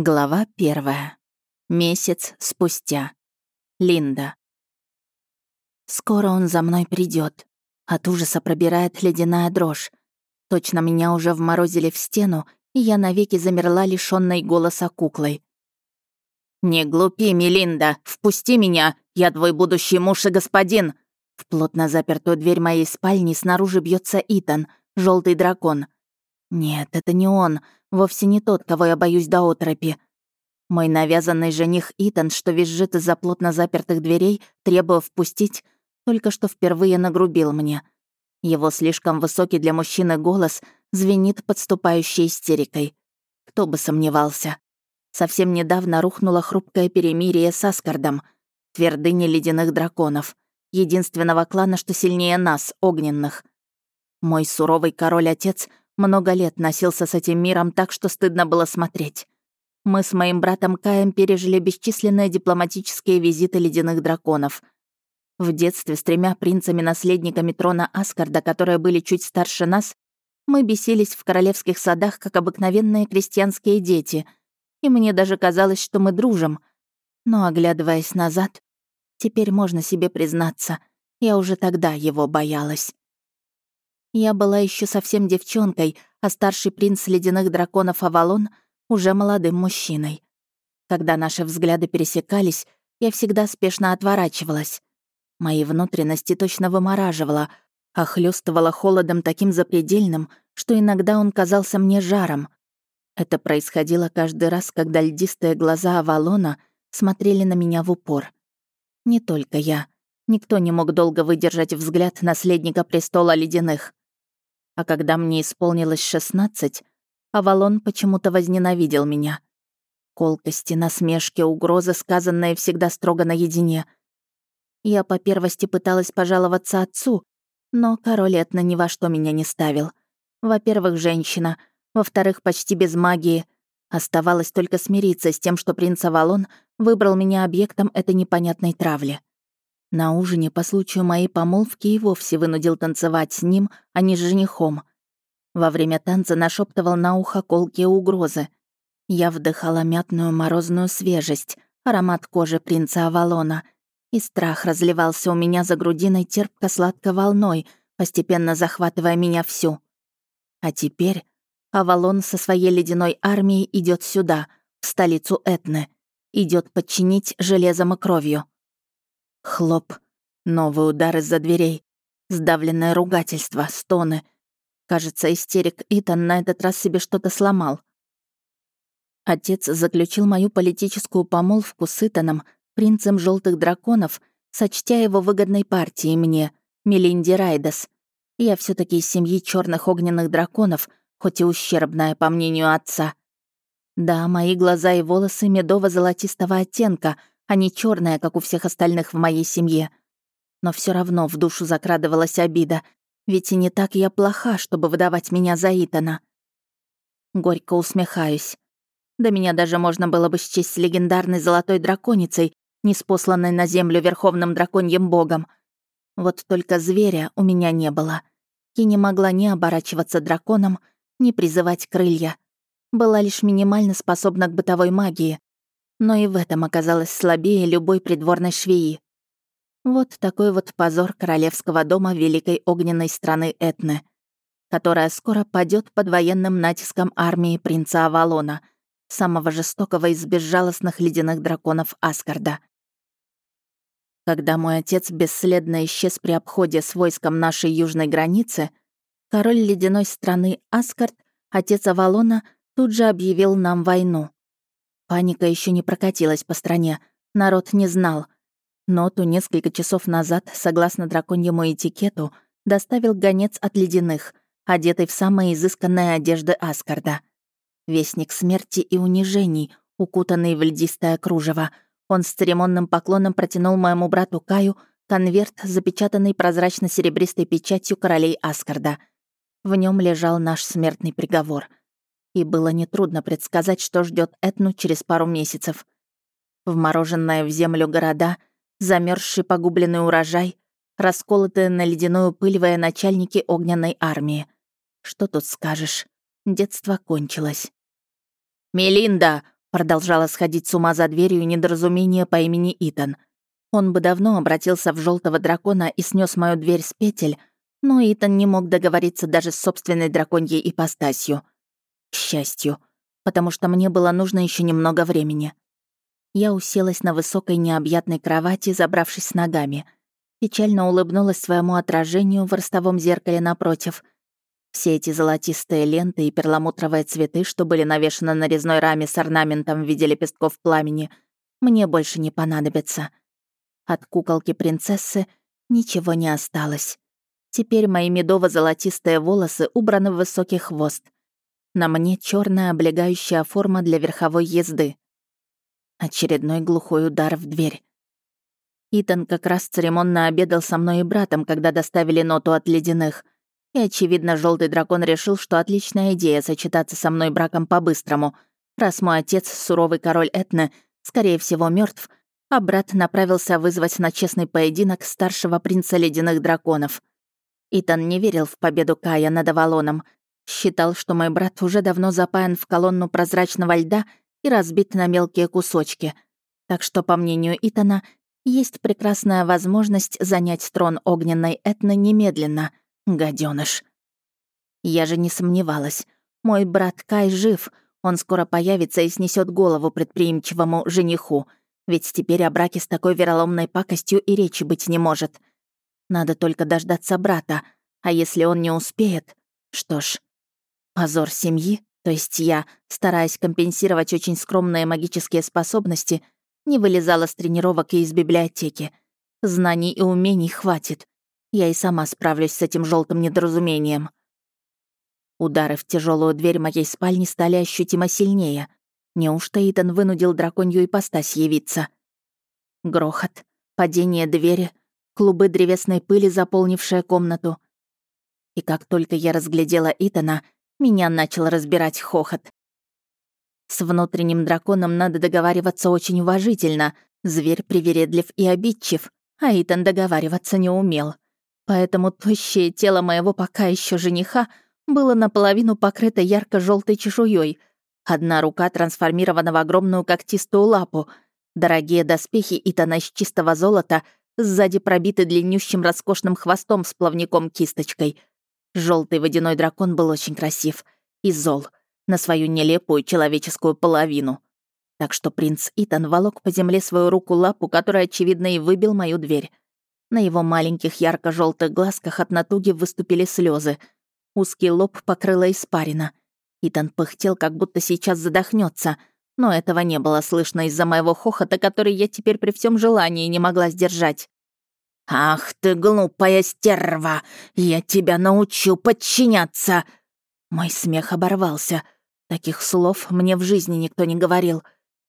Глава первая. Месяц спустя. Линда. Скоро он за мной придет. От ужаса пробирает ледяная дрожь. Точно меня уже вморозили в стену, и я навеки замерла лишённой голоса куклой. «Не глупи, Мелинда! Впусти меня! Я твой будущий муж и господин!» В плотно запертую дверь моей спальни снаружи бьется Итан, желтый дракон. Нет, это не он. Вовсе не тот, кого я боюсь до отропи. Мой навязанный жених Итан, что визжит из-за плотно запертых дверей, требуя впустить, только что впервые нагрубил мне. Его слишком высокий для мужчины голос звенит подступающей истерикой. Кто бы сомневался. Совсем недавно рухнуло хрупкое перемирие с Аскардом, твердыни ледяных драконов, единственного клана, что сильнее нас, огненных. Мой суровый король-отец много лет носился с этим миром так, что стыдно было смотреть. Мы с моим братом Каем пережили бесчисленные дипломатические визиты ледяных драконов. В детстве с тремя принцами-наследниками трона Аскарда, которые были чуть старше нас, мы бесились в королевских садах, как обыкновенные крестьянские дети, и мне даже казалось, что мы дружим. Но, оглядываясь назад, теперь можно себе признаться, я уже тогда его боялась. Я была еще совсем девчонкой, а старший принц ледяных драконов Авалон уже молодым мужчиной. Когда наши взгляды пересекались, я всегда спешно отворачивалась. Мои внутренности точно вымораживала, охлёстывала холодом таким запредельным, что иногда он казался мне жаром. Это происходило каждый раз, когда льдистые глаза Авалона смотрели на меня в упор. Не только я. Никто не мог долго выдержать взгляд наследника престола ледяных. А когда мне исполнилось шестнадцать, Авалон почему-то возненавидел меня. Колкости, насмешки, угрозы, сказанные всегда строго наедине. Я по первости пыталась пожаловаться отцу, но король Этна ни во что меня не ставил. Во-первых, женщина. Во-вторых, почти без магии. Оставалось только смириться с тем, что принц Авалон выбрал меня объектом этой непонятной травли. На ужине по случаю моей помолвки и вовсе вынудил танцевать с ним, а не с женихом. Во время танца нашептывал на ухо колкие угрозы. Я вдыхала мятную морозную свежесть, аромат кожи принца Авалона, и страх разливался у меня за грудиной терпко-сладкой волной, постепенно захватывая меня всю. А теперь Авалон со своей ледяной армией идет сюда, в столицу Этны, идет подчинить железом и кровью. Хлоп. Новый удар из-за дверей. Сдавленное ругательство, стоны. Кажется, истерик Итан на этот раз себе что-то сломал. Отец заключил мою политическую помолвку с Итаном, принцем желтых драконов, сочтя его выгодной партией мне, Мелинди Райдас. Я все таки из семьи черных огненных драконов, хоть и ущербная, по мнению отца. Да, мои глаза и волосы медово-золотистого оттенка — а не черная, как у всех остальных в моей семье. Но все равно в душу закрадывалась обида, ведь и не так я плоха, чтобы выдавать меня за Итана. Горько усмехаюсь. Да меня даже можно было бы счесть легендарной золотой драконицей, неспосланной на землю верховным драконьим богом. Вот только зверя у меня не было. И не могла ни оборачиваться драконом, ни призывать крылья. Была лишь минимально способна к бытовой магии, но и в этом оказалась слабее любой придворной швеи. Вот такой вот позор королевского дома великой огненной страны Этны, которая скоро падет под военным натиском армии принца Авалона, самого жестокого из безжалостных ледяных драконов Аскарда. Когда мой отец бесследно исчез при обходе с войском нашей южной границы, король ледяной страны Аскард, отец Авалона, тут же объявил нам войну. Паника еще не прокатилась по стране, народ не знал. Ноту несколько часов назад, согласно драконьему этикету, доставил гонец от ледяных, одетый в самые изысканные одежды Аскарда. Вестник смерти и унижений, укутанный в льдистое кружево. Он с церемонным поклоном протянул моему брату Каю конверт, запечатанный прозрачно-серебристой печатью королей Аскарда. В нем лежал наш смертный приговор — и было нетрудно предсказать, что ждет Этну через пару месяцев. Вмороженная в землю города, замерзший погубленный урожай, расколотые на ледяную пыль начальники огненной армии. Что тут скажешь? Детство кончилось. «Мелинда, Продолжала сходить с ума за дверью недоразумение по имени Итан. Он бы давно обратился в желтого дракона и снес мою дверь с петель, но Итан не мог договориться даже с собственной драконьей ипостасью. Счастью, потому что мне было нужно еще немного времени. Я уселась на высокой необъятной кровати, забравшись с ногами. Печально улыбнулась своему отражению в ростовом зеркале напротив. Все эти золотистые ленты и перламутровые цветы, что были навешаны на резной раме с орнаментом в виде лепестков пламени, мне больше не понадобятся. От куколки принцессы ничего не осталось. Теперь мои медово-золотистые волосы убраны в высокий хвост. На мне черная облегающая форма для верховой езды. Очередной глухой удар в дверь. Итан как раз церемонно обедал со мной и братом, когда доставили ноту от ледяных. И, очевидно, желтый дракон решил, что отличная идея сочетаться со мной браком по-быстрому, раз мой отец, суровый король Этны, скорее всего, мертв, а брат направился вызвать на честный поединок старшего принца ледяных драконов. Итан не верил в победу Кая над Авалоном. Считал, что мой брат уже давно запаян в колонну прозрачного льда и разбит на мелкие кусочки. Так что, по мнению Итана, есть прекрасная возможность занять трон огненной Этны немедленно. Гадёныш. Я же не сомневалась. Мой брат Кай жив. Он скоро появится и снесет голову предприимчивому жениху. Ведь теперь о браке с такой вероломной пакостью и речи быть не может. Надо только дождаться брата, а если он не успеет... Что ж, позор семьи, то есть я, стараясь компенсировать очень скромные магические способности, не вылезала с тренировок и из библиотеки. Знаний и умений хватит. Я и сама справлюсь с этим желтым недоразумением. Удары в тяжелую дверь моей спальни стали ощутимо сильнее. Неужто Итан вынудил драконью ипостась явиться? Грохот, падение двери, клубы древесной пыли, заполнившие комнату. И как только я разглядела Итана, меня начал разбирать хохот. С внутренним драконом надо договариваться очень уважительно. Зверь привередлив и обидчив, а Итан договариваться не умел. Поэтому тощее тело моего пока еще жениха было наполовину покрыто ярко желтой чешуей. Одна рука трансформирована в огромную когтистую лапу. Дорогие доспехи Итана из чистого золота Сзади пробиты длиннющим роскошным хвостом с плавником-кисточкой. Желтый водяной дракон был очень красив и зол на свою нелепую человеческую половину. Так что принц Итан волок по земле свою руку-лапу, которая, очевидно, и выбил мою дверь. На его маленьких ярко желтых глазках от натуги выступили слезы. Узкий лоб покрыла испарина. Итан пыхтел, как будто сейчас задохнется, но этого не было слышно из-за моего хохота, который я теперь при всем желании не могла сдержать. «Ах ты, глупая стерва! Я тебя научу подчиняться!» Мой смех оборвался. Таких слов мне в жизни никто не говорил.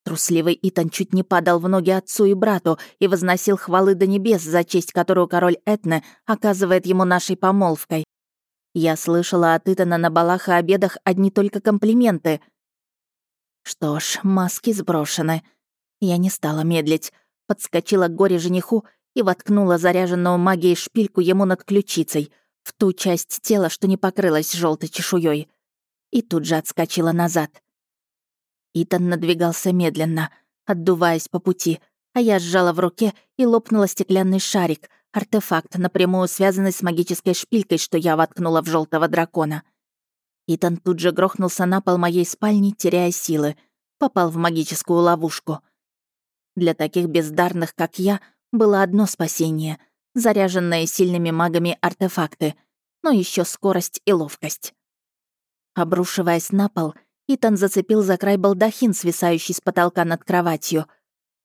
Трусливый Итан чуть не падал в ноги отцу и брату и возносил хвалы до небес за честь, которую король Этны оказывает ему нашей помолвкой. Я слышала от Итана на балах и обедах одни только комплименты — что ж, маски сброшены. Я не стала медлить, подскочила к горе-жениху и воткнула заряженную магией шпильку ему над ключицей, в ту часть тела, что не покрылась желтой чешуей, и тут же отскочила назад. Итан надвигался медленно, отдуваясь по пути, а я сжала в руке и лопнула стеклянный шарик, артефакт, напрямую связанный с магической шпилькой, что я воткнула в желтого дракона — Итан тут же грохнулся на пол моей спальни, теряя силы. Попал в магическую ловушку. Для таких бездарных, как я, было одно спасение — заряженные сильными магами артефакты, но еще скорость и ловкость. Обрушиваясь на пол, Итан зацепил за край балдахин, свисающий с потолка над кроватью.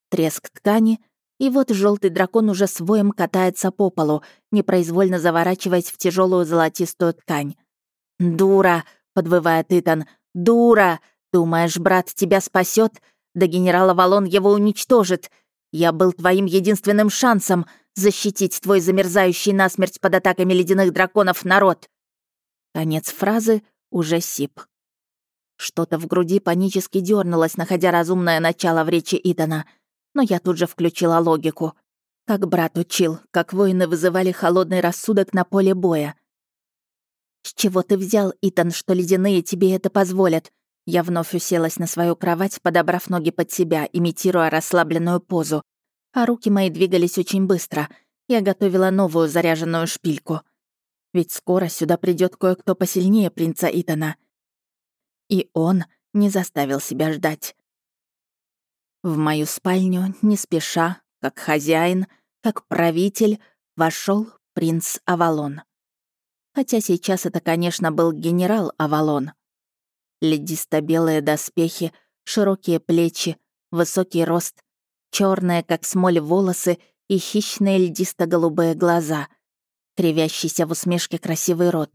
Треск ткани, и вот желтый дракон уже своем катается по полу, непроизвольно заворачиваясь в тяжелую золотистую ткань. «Дура!» — подвывает Итан. «Дура! Думаешь, брат тебя спасет? Да генерала Валон его уничтожит. Я был твоим единственным шансом защитить твой замерзающий насмерть под атаками ледяных драконов народ». Конец фразы уже сип. Что-то в груди панически дернулось, находя разумное начало в речи Итана. Но я тут же включила логику. Как брат учил, как воины вызывали холодный рассудок на поле боя. «С чего ты взял, Итан, что ледяные тебе это позволят? Я вновь уселась на свою кровать, подобрав ноги под себя, имитируя расслабленную позу, а руки мои двигались очень быстро. Я готовила новую заряженную шпильку. Ведь скоро сюда придет кое-кто посильнее принца Итана. И он не заставил себя ждать. В мою спальню, не спеша, как хозяин, как правитель, вошел принц Авалон. Хотя сейчас это, конечно, был генерал Авалон. Ледисто-белые доспехи, широкие плечи, высокий рост, черные, как смоль, волосы и хищные льдисто-голубые глаза, кривящийся в усмешке красивый рот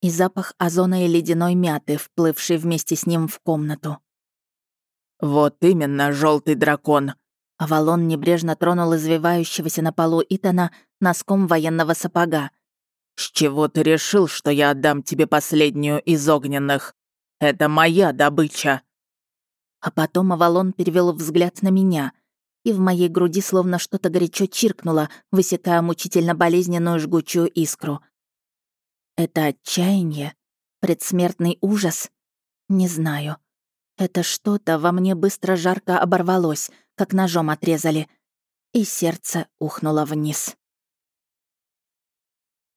и запах озона и ледяной мяты, вплывший вместе с ним в комнату. «Вот именно, желтый дракон!» Авалон небрежно тронул извивающегося на полу Итана носком военного сапога. «С чего ты решил, что я отдам тебе последнюю из огненных? Это моя добыча!» А потом Авалон перевел взгляд на меня, и в моей груди словно что-то горячо чиркнуло, высекая мучительно болезненную жгучую искру. Это отчаяние? Предсмертный ужас? Не знаю. Это что-то во мне быстро жарко оборвалось, как ножом отрезали, и сердце ухнуло вниз.